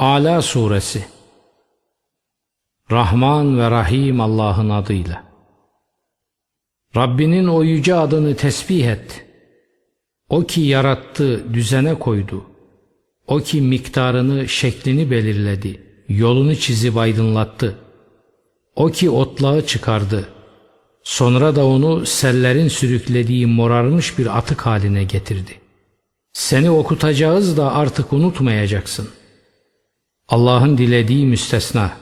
Ala Suresi Rahman ve Rahim Allah'ın adıyla Rabbinin o yüce adını tesbih et. O ki yarattı, düzene koydu. O ki miktarını, şeklini belirledi. Yolunu çizip aydınlattı. O ki otlağı çıkardı. Sonra da onu sellerin sürüklediği morarmış bir atık haline getirdi. Seni okutacağız da artık unutmayacaksın. Allah'ın dilediği müstesna.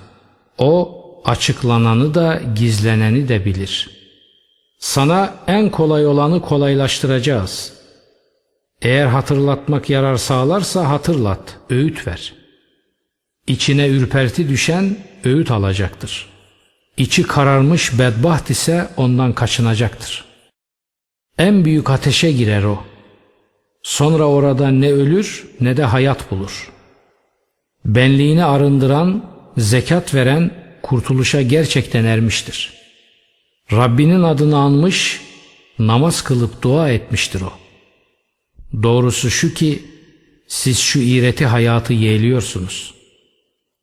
O açıklananı da gizleneni de bilir. Sana en kolay olanı kolaylaştıracağız. Eğer hatırlatmak yarar sağlarsa hatırlat, öğüt ver. İçine ürperti düşen öğüt alacaktır. İçi kararmış bedbaht ise ondan kaçınacaktır. En büyük ateşe girer o. Sonra orada ne ölür ne de hayat bulur. Benliğini arındıran, zekat veren kurtuluşa gerçekten ermiştir. Rabbinin adını anmış, namaz kılıp dua etmiştir o. Doğrusu şu ki siz şu iğreti hayatı yeğliyorsunuz.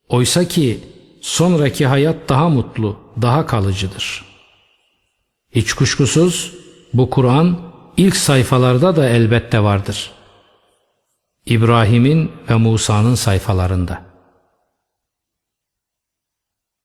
Oysa ki sonraki hayat daha mutlu, daha kalıcıdır. Hiç kuşkusuz bu Kur'an ilk sayfalarda da elbette vardır. İbrahim'in ve Musa'nın sayfalarında.